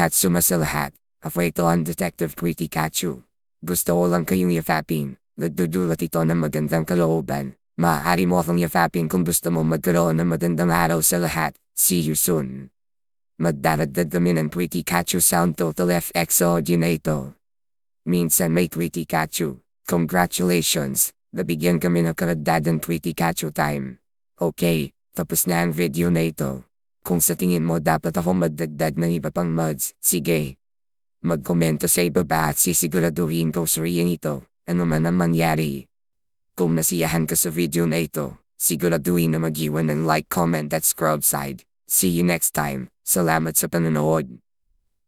Katsuma sa lahat. Ako ito ang Detective Pretty Katsu. Gusto ko lang kayong yafapin. Nagdudulot ito ng magandang kalooban. Maaari mo akong yafapin kung gusto mo magkaroon ng magandang araw sa lahat. See you soon. Magdaragdag kami Pretty Katsu Sound Total FX audio na ito. Minsan may Pretty Katsu. Congratulations! Nabigyan kami ng karagdagang Pretty Katsu time. Okay, tapos na ang video na ito. Kung sa tingin mo dapat ako magdagdag ng iba pang mods, sige. Magkomento sa ibaba at sisiguraduhin ko suriyan ito, ano man ang mangyari. Kung nasiyahan ka sa video na ito, siguraduhin na mag-iwan ng like, comment at subscribe side. See you next time. Salamat sa panonood.